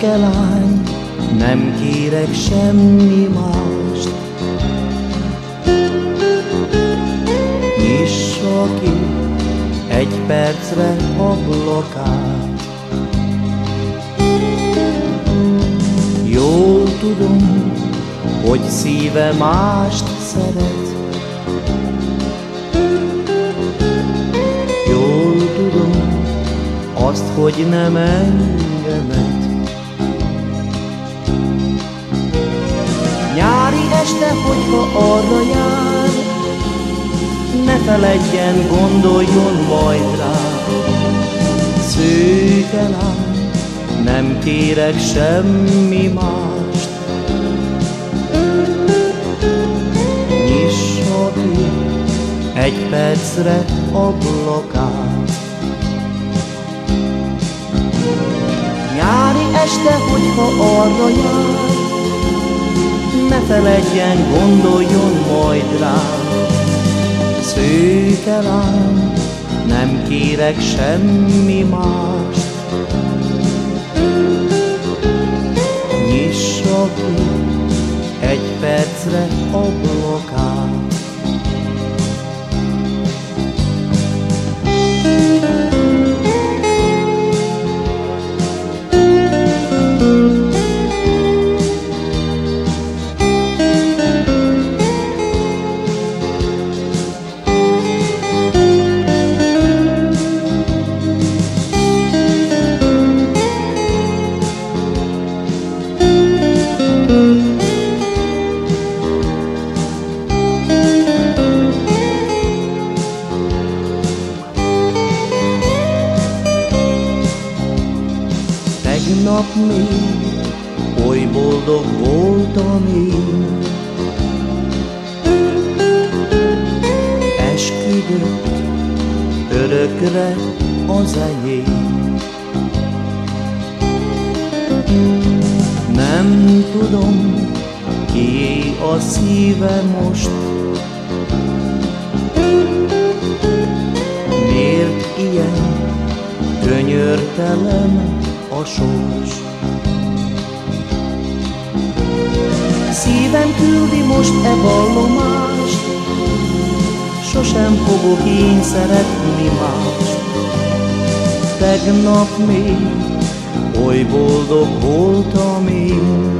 Szőke lány, nem kérek semmi mást. Nyissa ki egy percre ablakát. Jól tudom, hogy szíve mást szeret, Jól tudom, azt, hogy nem engemet. Este, hogyha arra jár, ne feledjen, gondoljon majd rá. Szőke lány, nem kérek semmi mást. Nyissa ki egy percre ablakát. Nyári este, hogyha arra jár, feledjen, gondoljon majd rá. Szőke lány, nem kérek semmi mást. Nyissa ki egy percre ablakát. Tegnap még oly boldog voltam én, Esküdött örökre az enyém. Nem tudom, kié a szíve most, Miért ilyen könyörtelen a sors. Szívem küldi most e vallomást, Sosem fogok én szeretni mást. Tegnap még oly boldog voltam én,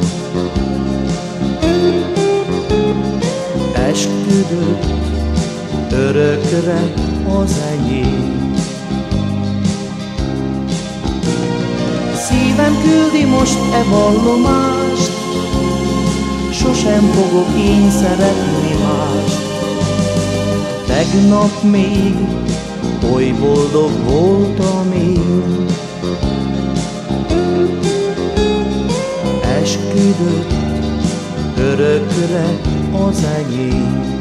Esküdött örökre az enyém. Szívem küldi most e vallomást, Sosem fogok én szeretni mást. Tegnap még oly boldog voltam én, Esküdött örökre az enyém.